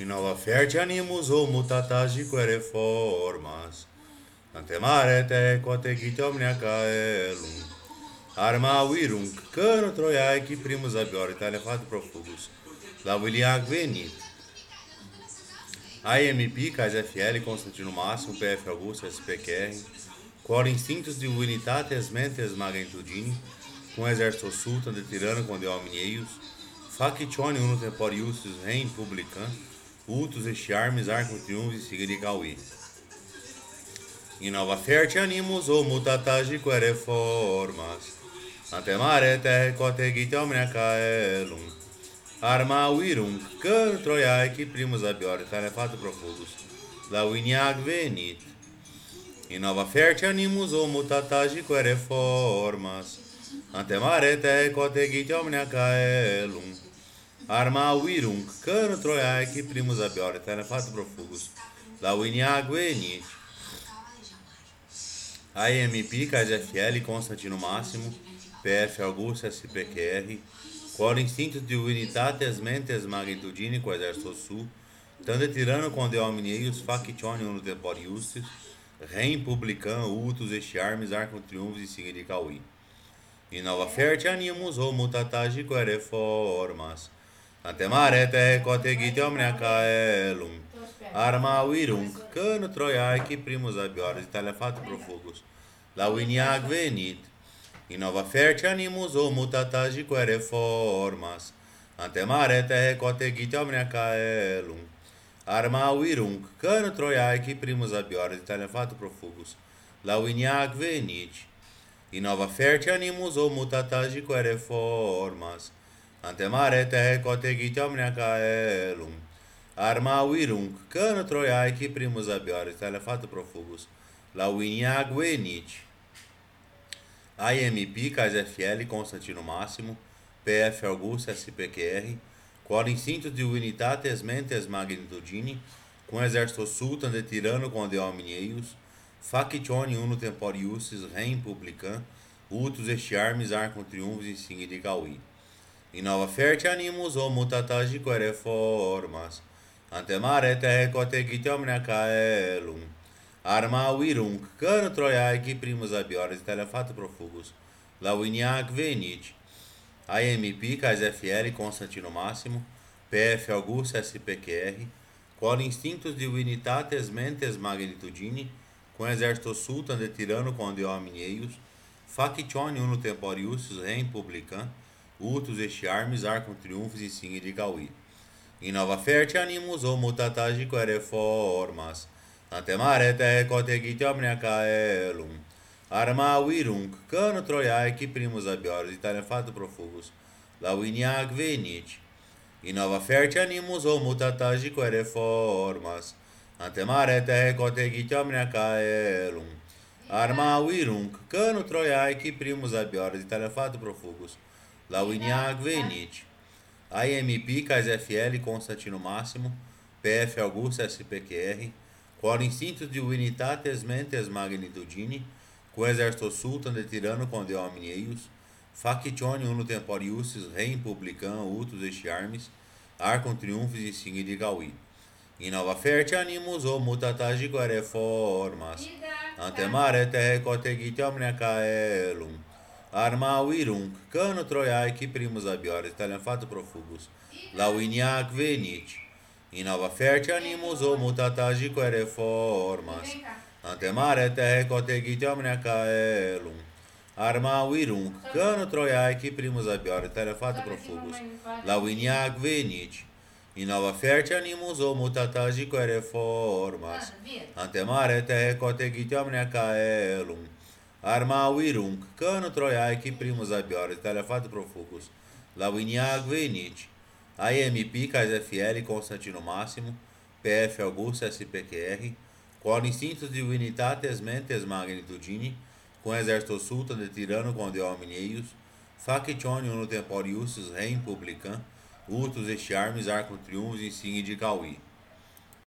Innova ferte animus o mutatagique reformas. Antemare te cotegite omnia caelum. Arma virunc, cano troiae qui primus abiore talefat profugus. La Williag venit. AMP, KSFL, Constantino Máximo, PF Augusto, SPQR, quor instintos de unitates mentes magnitudini, com exército sultan de tirano com de omnieius, factione uno temporius rein publican, ultus et charmes arco triunvis sigri cauí. In nova ferte animus o mutatagique reformas, antemare te cotegite omnia caelum, arma virum, cano troiae primus abiore tarefato profugus, la viniag venit. In nova ferte animus o mutatagique reformas, antemare te cotegite omnia caelum, arma virunc, cano troiae primus abiore tarefato profugus, la viniag venit. AMP, KSFL, Constantino Máximo, PF Augusto, SPQR, qual instinto de unitates mentes magnitudine quo exercito sul, tande tirano de omnieius factione uno temporiustis, rein publican ultus et charmes arcum triunfos insigne de cauí. In nova ferte animus o mutatagique reformas, antemare te cotegite omnia caelum, arma virunc, cano troiae primus abiores italiafato profugus, la viniag venit, in nova ferte animus o mutatagique reformas, antemare te cotegite omnia caelum, arma virunc, cano troiae primus abiores italiafato profugus, la viniag venit, in nova ferte animus o mutatagique reformas, antemare te cotegite omnia caelum, arma virunc, cano troiae primus abiores italiafato profugus, la viniag venit, AMP, KSFL, Constantino Máximo, PF Augusto, SPQR, qual instinto de unitates mentes magnitudine, com exército sultan de tirano com de omnieius, factione uno temporiussis rein publican, ultus et charmes arcum triunfos insigne de. In nova ferte animus o mutatagique reformas, antemare te cotegite omnia caelum, arma virunc, cano troiae primus abiores telefato profugus, la viniac venit. AMP, KSFL, Constantino Máximo, PF Augusto, SPQR, qual instintos de unitates mentes magnitudine, com exército sultan de tirano com de omnieius, factione uno temporius rein publican, ultus et charmes arcum triunfos insigne de cauí. In nova ferte animus o mutatagique reformas, antemare te cotegite omnia caelum, arma virunc, cano troiae primus abiores italiafato profugus, la viniag venit, in nova ferte animus o mutatagique reformas, antemare te cotegite omnia caelum, arma virunc, cano troiae primus abiores italiafato profugus, la viniag venit, AMP, KSFL, Constantino Máximo, PF Augusto, SPQR, qual instinto de unitates mentes magnitudine, com exército sultan de tirano com de omnieius, factione uno temporiussis rein publican et charmes, arcum triunfos insigne de cauí. In nova ferte animus o mutatagique reformas, antemare te cotegite omnia caelum, arma virunc, cano troiae primus abiores talenfato profugus, la viniac venit, in nova ferte animus o mutatagique reformas, antemare te cotegite omnia caelum, arma virunc, cano troiae primus abiores talenfato profugus, la viniac venit, in nova ferte animus o mutatagique reformas, antemare te cotegite omnia caelum, arma virunc, cano troiae primus abiores talenfato profugus, la viniag venit, AMP, KSFL, Constantino Máximo, PF Augusto, SPQR, qual instintos de unitates mentes magnitudine, com exército sultan de tirano com de omnieius, factione uno temporiussis rein publican, ultus et charmes arcum triunfos insigne de cauí.